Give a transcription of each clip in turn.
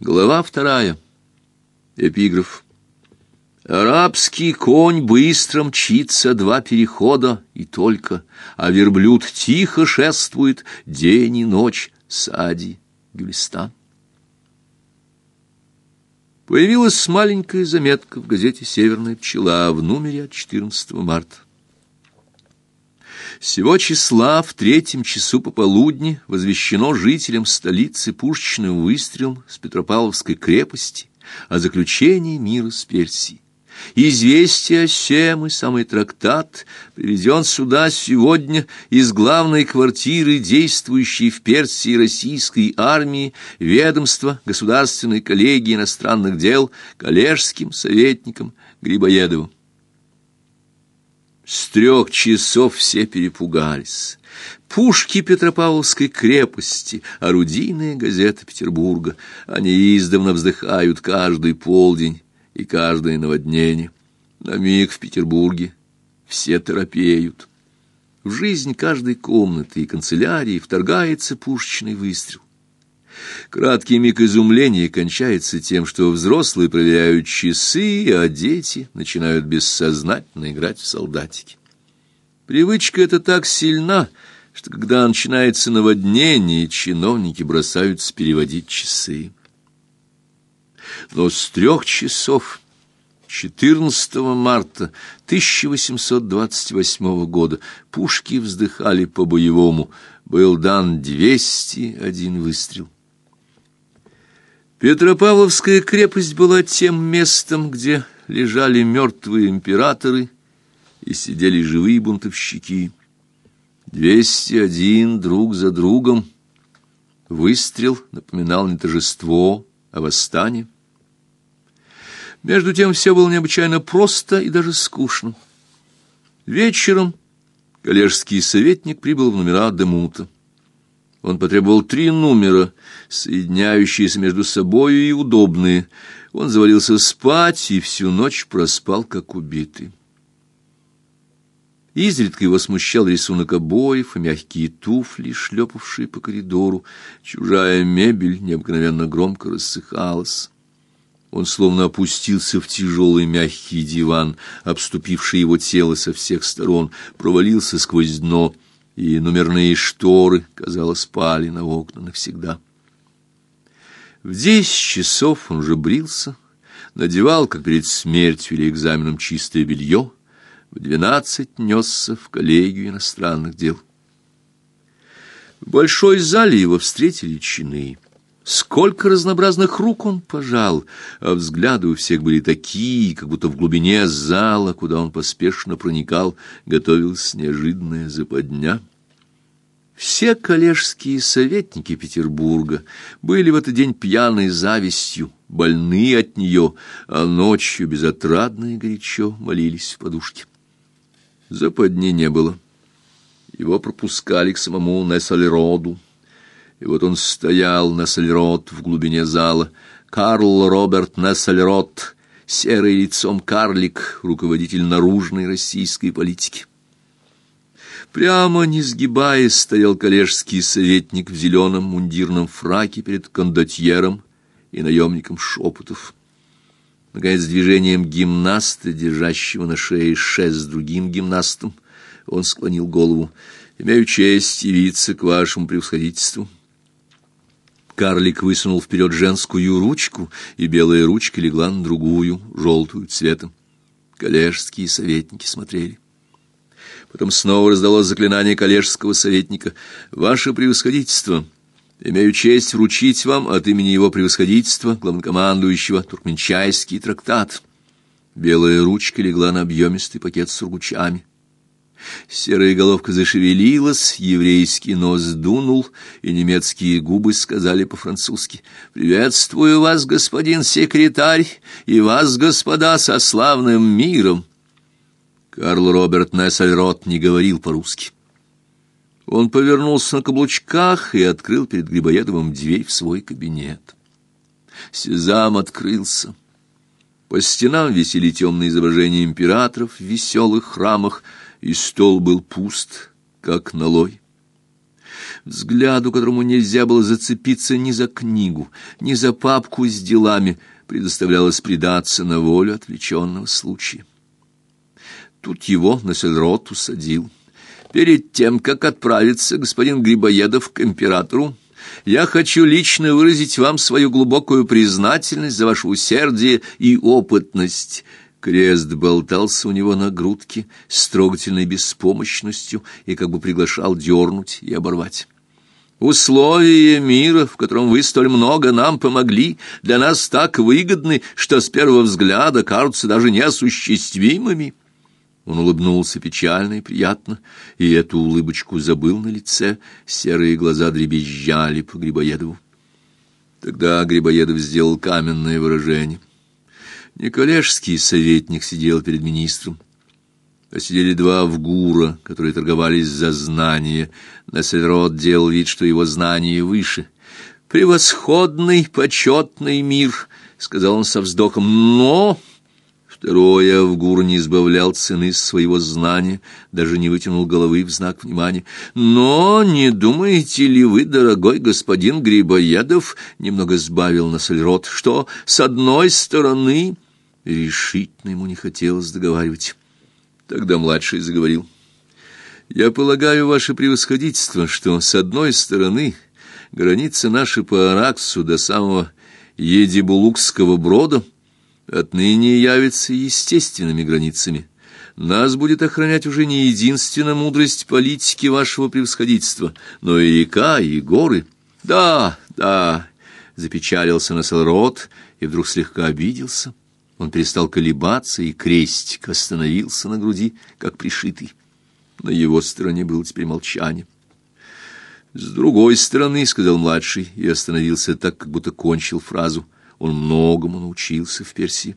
Глава вторая. Эпиграф. Арабский конь быстро мчится два перехода и только, а верблюд тихо шествует день и ночь, Сади, Гюлистан. Появилась маленькая заметка в газете «Северная пчела» в номере от 14 марта. Сего числа в третьем часу пополудни возвещено жителям столицы пушечным выстрелом с Петропавловской крепости о заключении мира с Персией. Известие сем и самый трактат приведен сюда сегодня из главной квартиры действующей в Персии российской армии ведомства Государственной коллегии иностранных дел коллежским советником Грибоедовым. С трех часов все перепугались. Пушки Петропавловской крепости, орудийные газеты Петербурга, они издавна вздыхают каждый полдень и каждое наводнение. На миг в Петербурге все торопеют. В жизнь каждой комнаты и канцелярии вторгается пушечный выстрел. Краткий миг изумления кончается тем, что взрослые проверяют часы, а дети начинают бессознательно играть в солдатики. Привычка эта так сильна, что когда начинается наводнение, чиновники бросаются переводить часы. Но с трех часов 14 марта 1828 года пушки вздыхали по-боевому. Был дан 201 выстрел. Петропавловская крепость была тем местом, где лежали мертвые императоры и сидели живые бунтовщики. Двести один друг за другом. Выстрел напоминал не торжество, а восстание. Между тем все было необычайно просто и даже скучно. Вечером коллежский советник прибыл в номера Демута. Он потребовал три номера, соединяющиеся между собой и удобные. Он завалился спать и всю ночь проспал, как убитый. Изредка его смущал рисунок обоев и мягкие туфли, шлепавшие по коридору. Чужая мебель необыкновенно громко рассыхалась. Он словно опустился в тяжелый мягкий диван, обступивший его тело со всех сторон, провалился сквозь дно — и номерные шторы, казалось, спали на окна навсегда. В десять часов он уже брился, надевал, как перед смертью или экзаменом, чистое белье, в двенадцать несся в коллегию иностранных дел. В большой зале его встретили чины. Сколько разнообразных рук он пожал, а взгляды у всех были такие, как будто в глубине зала, куда он поспешно проникал, готовилась неожиданная западня. Все коллежские советники Петербурга были в этот день пьяной завистью, больны от нее, а ночью безотрадно и горячо молились в подушке. Западни не было. Его пропускали к самому Нессельроду. И вот он стоял, Нессельрод, в глубине зала. Карл Роберт Нессельрод, серый лицом карлик, руководитель наружной российской политики. Прямо не сгибаясь стоял коллежский советник в зеленом мундирном фраке перед кондотьером и наемником Шепотов. Наконец, движением гимнаста, держащего на шее шест с другим гимнастом, он склонил голову. «Имею честь явиться к вашему превосходительству». Карлик высунул вперед женскую ручку, и белая ручка легла на другую, желтую цветом. Коллежские советники смотрели. Потом снова раздалось заклинание коллежского советника. «Ваше превосходительство, имею честь вручить вам от имени его превосходительства, главнокомандующего, туркменчайский трактат». Белая ручка легла на объемистый пакет с сургучами. Серая головка зашевелилась, еврейский нос дунул, и немецкие губы сказали по-французски «Приветствую вас, господин секретарь, и вас, господа, со славным миром!» Карл Роберт Нессельрот не говорил по-русски. Он повернулся на каблучках и открыл перед Грибоедовым дверь в свой кабинет. Сезам открылся. По стенам висели темные изображения императоров в веселых храмах, и стол был пуст, как налой. взгляду которому нельзя было зацепиться ни за книгу, ни за папку с делами, предоставлялось предаться на волю отвлеченного случая. Тут его Нассельрот усадил. Перед тем, как отправиться господин Грибоедов к императору, я хочу лично выразить вам свою глубокую признательность за ваше усердие и опытность. Крест болтался у него на грудке с трогательной беспомощностью и как бы приглашал дернуть и оборвать. Условия мира, в котором вы столь много нам помогли, для нас так выгодны, что с первого взгляда кажутся даже неосуществимыми. Он улыбнулся печально и приятно, и эту улыбочку забыл на лице, серые глаза дребезжали по Грибоедову. Тогда Грибоедов сделал каменное выражение. Николежский советник сидел перед министром, а сидели два авгура, которые торговались за знания. Нассельрод делал вид, что его знания выше. «Превосходный, почетный мир», — сказал он со вздохом, — «но...» Второй Авгур не избавлял цены своего знания, даже не вытянул головы в знак внимания. «Но не думаете ли вы, дорогой господин Грибоедов, — немного сбавил Нассельрот, — что с одной стороны...» Решительно ему не хотелось договаривать. Тогда младший заговорил. «Я полагаю, ваше превосходительство, что, с одной стороны, граница наша по Араксу до самого Едибулукского брода — отныне явятся естественными границами. Нас будет охранять уже не единственно мудрость политики вашего превосходительства, но и река, и горы. Да, да, запечалился Населрод и вдруг слегка обиделся. Он перестал колебаться, и крестик остановился на груди, как пришитый. На его стороне было теперь молчание. «С другой стороны», — сказал младший, и остановился так, как будто кончил фразу — он многому научился в Персии.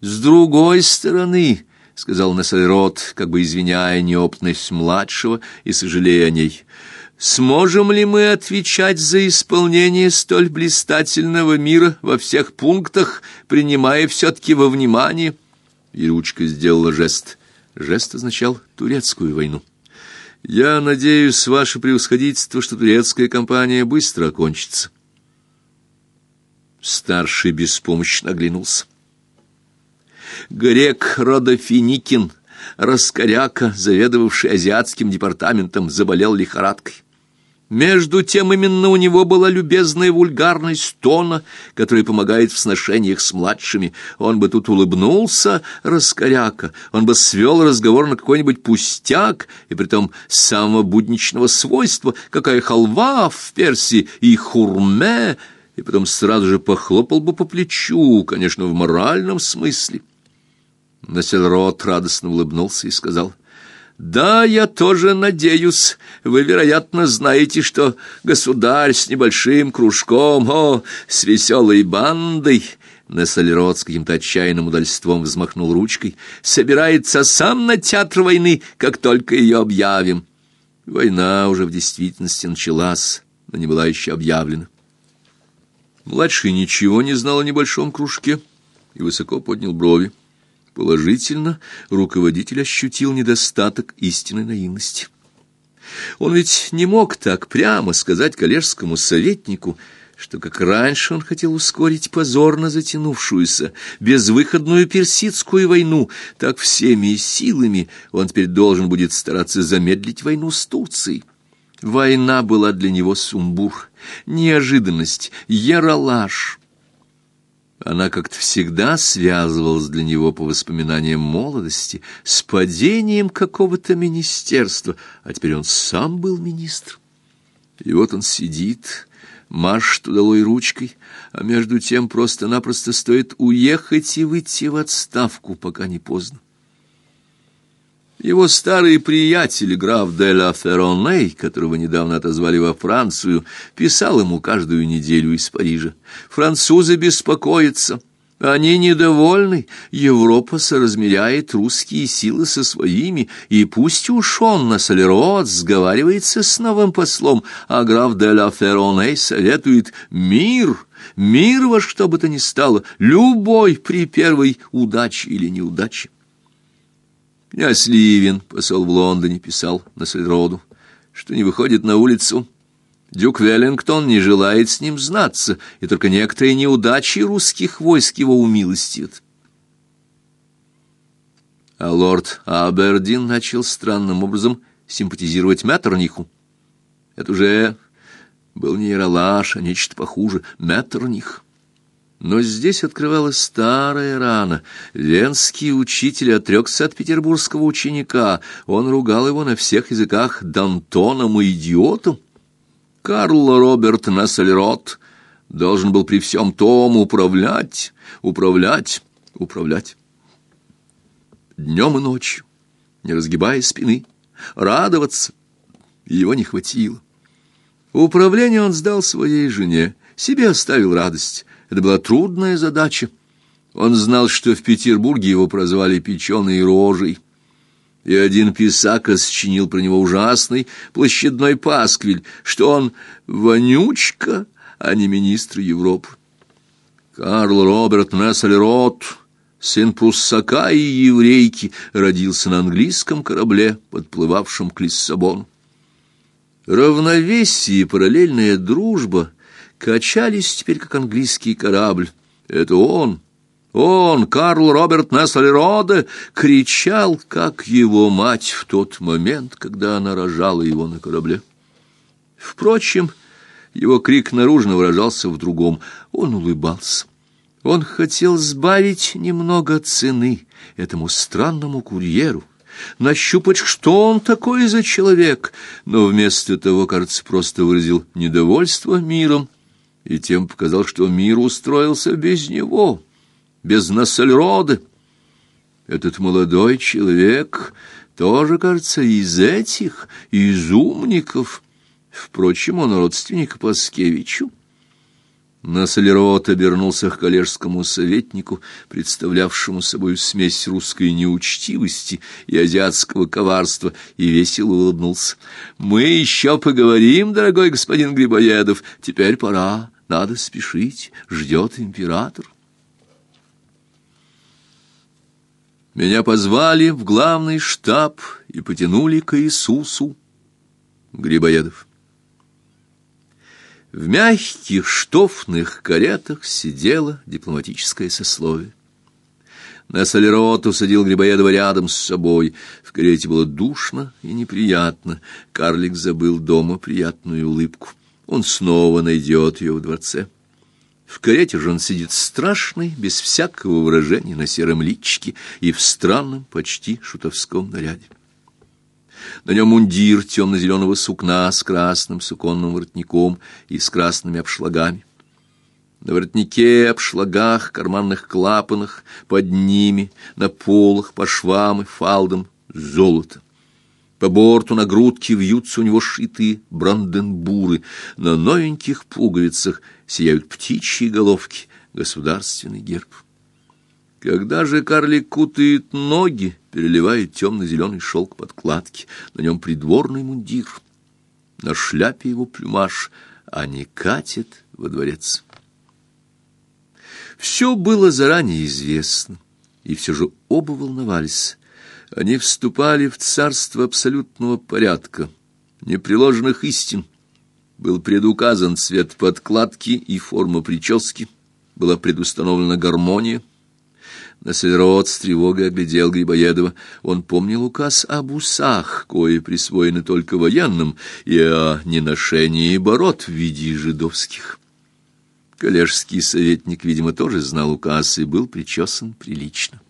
«С другой стороны», — сказал Нассайрот, как бы извиняя неопытность младшего и сожалея о ней, «сможем ли мы отвечать за исполнение столь блистательного мира во всех пунктах, принимая все-таки во внимание?» И ручка сделала жест. Жест означал турецкую войну. «Я надеюсь, ваше превосходительство, что турецкая кампания быстро окончится». Старший беспомощно оглянулся. Грек Родофиникин, раскоряка, заведовавший азиатским департаментом, заболел лихорадкой. Между тем именно у него была любезная вульгарность тона, которая помогает в сношениях с младшими. Он бы тут улыбнулся, раскоряка, он бы свел разговор на какой-нибудь пустяк, и притом самого будничного свойства, какая халва в Персии и хурме — и потом сразу же похлопал бы по плечу, конечно, в моральном смысле. Насельрот радостно улыбнулся и сказал, «Да, я тоже надеюсь. Вы, вероятно, знаете, что государь с небольшим кружком, о, с веселой бандой...» Нессельрот с каким-то отчаянным удальством взмахнул ручкой. «Собирается сам на театр войны, как только ее объявим». Война уже в действительности началась, но не была еще объявлена. Младший ничего не знал о небольшом кружке и высоко поднял брови. Положительно, руководитель ощутил недостаток истинной наивности. Он ведь не мог так прямо сказать коллежскому советнику, что, как раньше он хотел ускорить позорно затянувшуюся, безвыходную персидскую войну, так всеми силами он теперь должен будет стараться замедлить войну с Турцией. Война была для него сумбур, неожиданность, яролаж. Она как-то всегда связывалась для него по воспоминаниям молодости с падением какого-то министерства, а теперь он сам был министр. И вот он сидит, машет удалой ручкой, а между тем просто-напросто стоит уехать и выйти в отставку, пока не поздно. Его старый приятель, граф де ла Ферроней, которого недавно отозвали во Францию, писал ему каждую неделю из Парижа. «Французы беспокоятся». Они недовольны, Европа соразмеряет русские силы со своими, и пусть уж он на Солерот сговаривается с новым послом, а граф де ла Ферроней советует мир, мир во что бы то ни стало, любой при первой удаче или неудаче. Князь Ливин, посол в Лондоне, писал на Сельроду, что не выходит на улицу, Дюк Веллингтон не желает с ним знаться, и только некоторые неудачи русских войск его умилостивят. А лорд Абердин начал странным образом симпатизировать Меттерниху. Это уже был не Яралаш, а нечто похуже — Меттерних. Но здесь открывалась старая рана. Венский учитель отрекся от петербургского ученика. Он ругал его на всех языках дантоном и идиотом. Карл Роберт Нассельрот должен был при всем том управлять, управлять, управлять. Днем и ночью, не разгибая спины, радоваться. Его не хватило. Управление он сдал своей жене, себе оставил радость. Это была трудная задача. Он знал, что в Петербурге его прозвали «печеной рожей». И один писака сочинил про него ужасный площадной пасквиль, что он вонючка, а не министр Европы. Карл Роберт Несселерот, сын пруссака и еврейки, родился на английском корабле, подплывавшем к Лиссабону. Равновесие и параллельная дружба качались теперь, как английский корабль. Это он, он, Карл Роберт Нессельроде, кричал, как его мать в тот момент, когда она рожала его на корабле. Впрочем, его крик наружно выражался в другом. Он улыбался. Он хотел сбавить немного цены этому странному курьеру, нащупать, что он такой за человек, но вместо того, кажется, просто выразил недовольство миром и тем показал, что мир устроился без него, без Нассельроды. Этот молодой человек тоже, кажется, из этих, из умников. Впрочем, он родственник Паскевичу. Нассельрод обернулся к коллежскому советнику, представлявшему собой смесь русской неучтивости и азиатского коварства, и весело улыбнулся. «Мы еще поговорим, дорогой господин Грибоедов. Теперь пора, надо спешить, ждет император». Меня позвали в главный штаб и потянули к Иисусу. Грибоедов. В мягких штофных каретах сидело дипломатическое сословие. На солерот усадил Грибоедова рядом с собой. В карете было душно и неприятно. Карлик забыл дома приятную улыбку. Он снова найдет ее в дворце. В карете же он сидит страшный, без всякого выражения на сером личике и в странном, почти шутовском наряде. На нем мундир темно-зеленого сукна с красным суконным воротником и с красными обшлагами. На воротнике, обшлагах, карманных клапанах, под ними, на полах, по швам и фалдам золото. По борту на грудке вьются у него шитые бранденбуры, на новеньких пуговицах сияют птичьи головки, государственный герб. Когда же карлик кутает ноги, переливает темно-зеленый шелк подкладки, на нем придворный мундир, на шляпе его плюмаж, а не катит во дворец. Все было заранее известно, и все же оба волновались. Они вступали в царство абсолютного порядка, непреложных истин. Был предуказан цвет подкладки и форма прически, была предустановлена гармония, Наслерод с тревогой оглядел Грибоедова. Он помнил указ об усах, кои присвоены только военным, и о неношении бород в виде жидовских. Коллежский советник, видимо, тоже знал указ и был причесан прилично.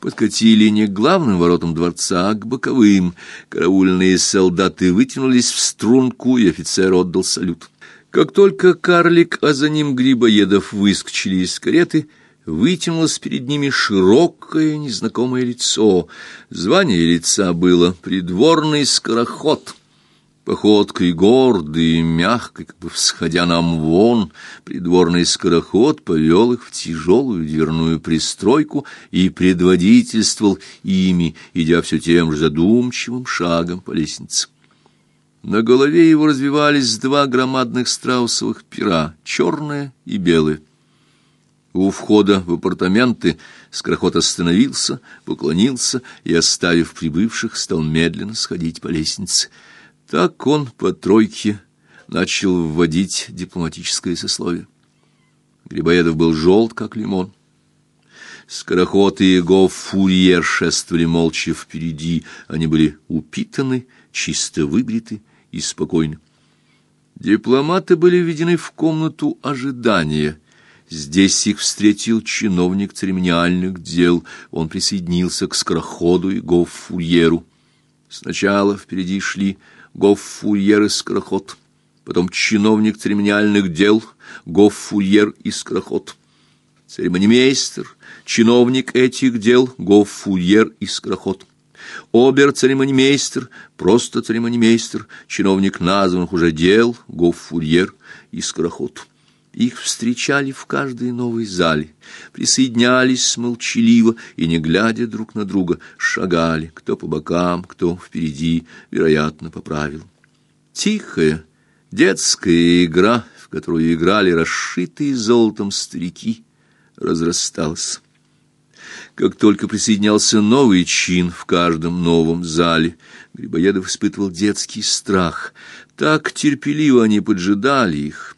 Подкатили не к главным воротам дворца, а к боковым. Караульные солдаты вытянулись в струнку, и офицер отдал салют. Как только карлик, а за ним Грибоедов выскочили из кареты — вытянулось перед ними широкое незнакомое лицо. Звание лица было «придворный скороход». Походкой гордой и мягкой, как бы всходя на амвон, придворный скороход повел их в тяжелую дверную пристройку и предводительствовал ими, идя все тем же задумчивым шагом по лестнице. На голове его развивались два громадных страусовых пера, черное и белое. У входа в апартаменты Скороход остановился, поклонился и, оставив прибывших, стал медленно сходить по лестнице. Так он по тройке начал вводить дипломатическое сословие. Грибоедов был желт, как лимон. Скороход и Гоф-фурьер шествовали молча впереди. Они были упитаны, чисто выбриты и спокойны. Дипломаты были введены в комнату ожидания. Здесь их встретил чиновник церемониальных дел. Он присоединился к скороходу и Гоф-фурьеру. Сначала впереди шли Гоф-фурьер и скороход, потом чиновник церемониальных дел, Гоф-фурьер и скороход. Церемонимейстер, чиновник этих дел, Гоф-фурьер и скороход. Обер-церемонимейстер, просто церемонимейстер, чиновник названных уже дел, Гоф-фурьер и скороход. Их встречали в каждой новой зале, присоединялись молчаливо и, не глядя друг на друга, шагали, кто по бокам, кто впереди, вероятно, по правилам. Тихая детская игра, в которую играли расшитые золотом старики, разрасталась. Как только присоединялся новый чин в каждом новом зале, Грибоедов испытывал детский страх. Так терпеливо они поджидали их,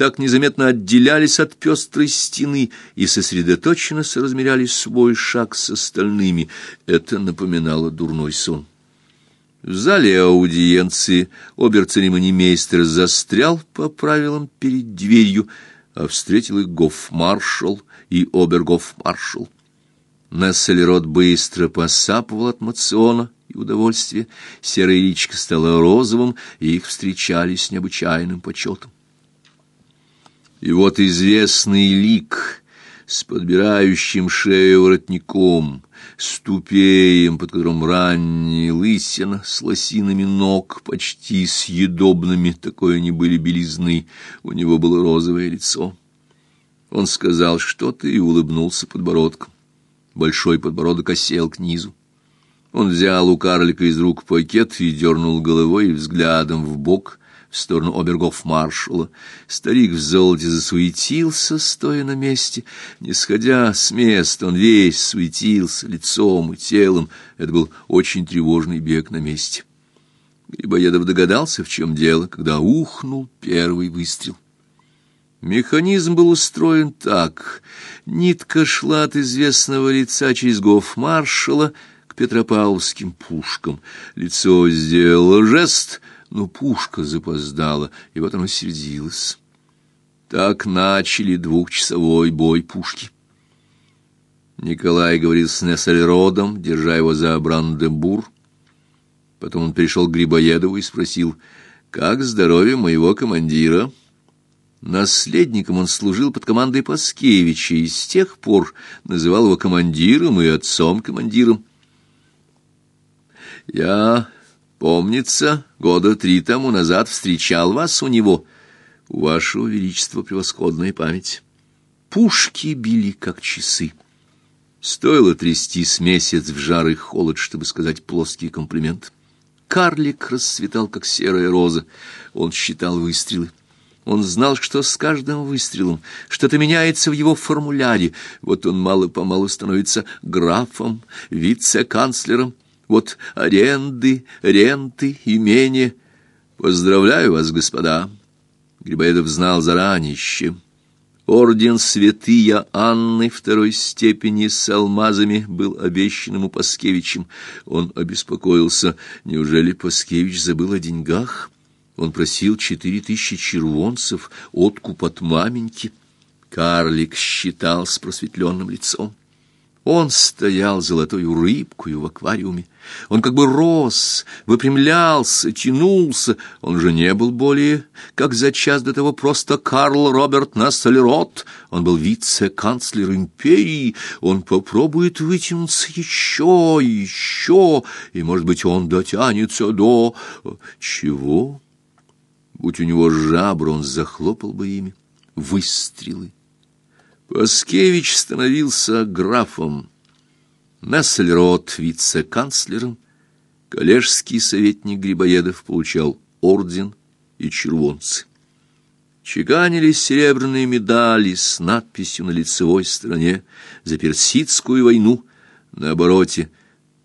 так незаметно отделялись от пестрой стены и сосредоточенно соразмеряли свой шаг с остальными. Это напоминало дурной сон. В зале аудиенции обер-церемонимейстер застрял по правилам перед дверью, а встретил их гофмаршал и обергофмаршал. Несселерот быстро посапывал от мациона и удовольствия, серая личка стала розовым, и их встречали с необычайным почетом. И вот известный лик с подбирающим шею воротником, с тупеем, под которым ранняя лысина, с лосинами ног, почти съедобными, такое они были белизны, у него было розовое лицо. Он сказал что-то и улыбнулся подбородком. Большой подбородок осел к низу. Он взял у карлика из рук пакет и дернул головой и взглядом в бок, в сторону обергов-маршала. Старик в золоте засуетился, стоя на месте. Не сходя с места, он весь суетился лицом и телом. Это был очень тревожный бег на месте. Грибоедов догадался, в чем дело, когда ухнул первый выстрел. Механизм был устроен так. Нитка шла от известного лица через гофмаршала к петропавловским пушкам. Лицо сделало жест — но пушка запоздала, и вот оно сердилось. Так начали двухчасовой бой пушки. Николай говорил с Нессельродом, держа его за Бранденбур. Потом он пришел к Грибоедову и спросил, «Как здоровье моего командира?» Наследником он служил под командой Паскевича и с тех пор называл его командиром и отцом-командиром. «Я Помнится, года три тому назад встречал вас у него. У вашего величества превосходная память. Пушки били, как часы. Стоило трястись месяц в жар и холод, чтобы сказать плоский комплимент. Карлик расцветал, как серая роза. Он считал выстрелы. Он знал, что с каждым выстрелом что-то меняется в его формуляре. Вот он мало-помалу становится графом, вице-канцлером, вот аренды, ренты, имения. Поздравляю вас, господа. Грибоедов знал заранее. Орден святыя Анны второй степени с алмазами был обещан ему Паскевичем. Он обеспокоился, неужели Паскевич забыл о деньгах? Он просил четыре тысячи червонцев, откуп от маменьки. Карлик считал с просветленным лицом. Он стоял золотой рыбкою в аквариуме. Он как бы рос, выпрямлялся, тянулся. Он же не был более, как за час до того, просто Карл Роберт Нассельрот. Он был вице-канцлер империи. Он попробует вытянуться еще, еще, и, может быть, он дотянется до... Чего? Будь у него жабр, он захлопал бы ими. Выстрелы. Паскевич становился графом, Нессельрот — вице-канцлером, коллежский советник Грибоедов получал орден и червонцы. Чеканились серебряные медали с надписью на лицевой стороне за персидскую войну на обороте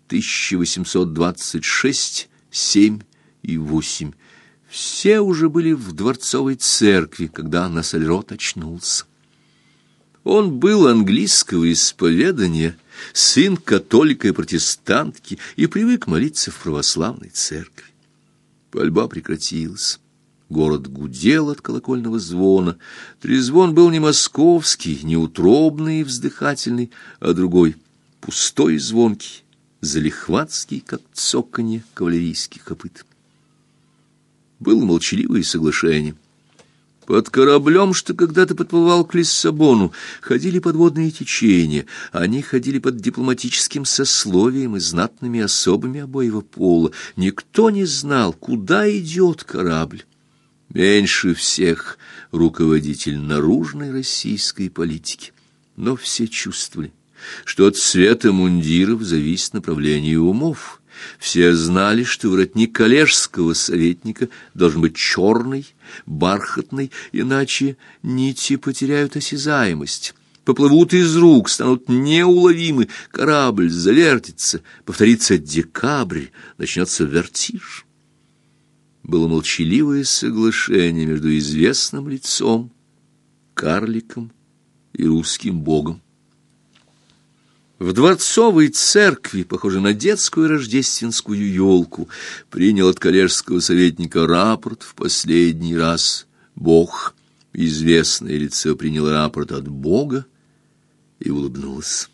1826, 7 и восемь. Все уже были в дворцовой церкви, когда Нассальрот очнулся. Он был английского исповедания, сын католика и протестантки, и привык молиться в православной церкви. Пальба прекратилась. Город гудел от колокольного звона. Трезвон был не московский, не утробный и вздыхательный, а другой, пустой и звонкий, залихватский, как цоканье кавалерийских копыт. Было молчаливое соглашение — под кораблем, что когда-то подплывал к Лиссабону, ходили подводные течения. Они ходили под дипломатическим сословием и знатными особами обоего пола. Никто не знал, куда идет корабль. Меньше всех руководитель наружной российской политики. Но все чувствовали, что от цвета мундиров зависит направление умов. Все знали, что воротник коллежского советника должен быть черный, бархатный, иначе нити потеряют осязаемость, поплывут из рук, станут неуловимы, корабль завертится, повторится декабрь, начнется вертиж. Было молчаливое соглашение между известным лицом, карликом и русским богом. В дворцовой церкви, похожей на детскую рождественскую елку, принял от коллежского советника рапорт в последний раз. Бог, известное лицо, принял рапорт от Бога и улыбнулся.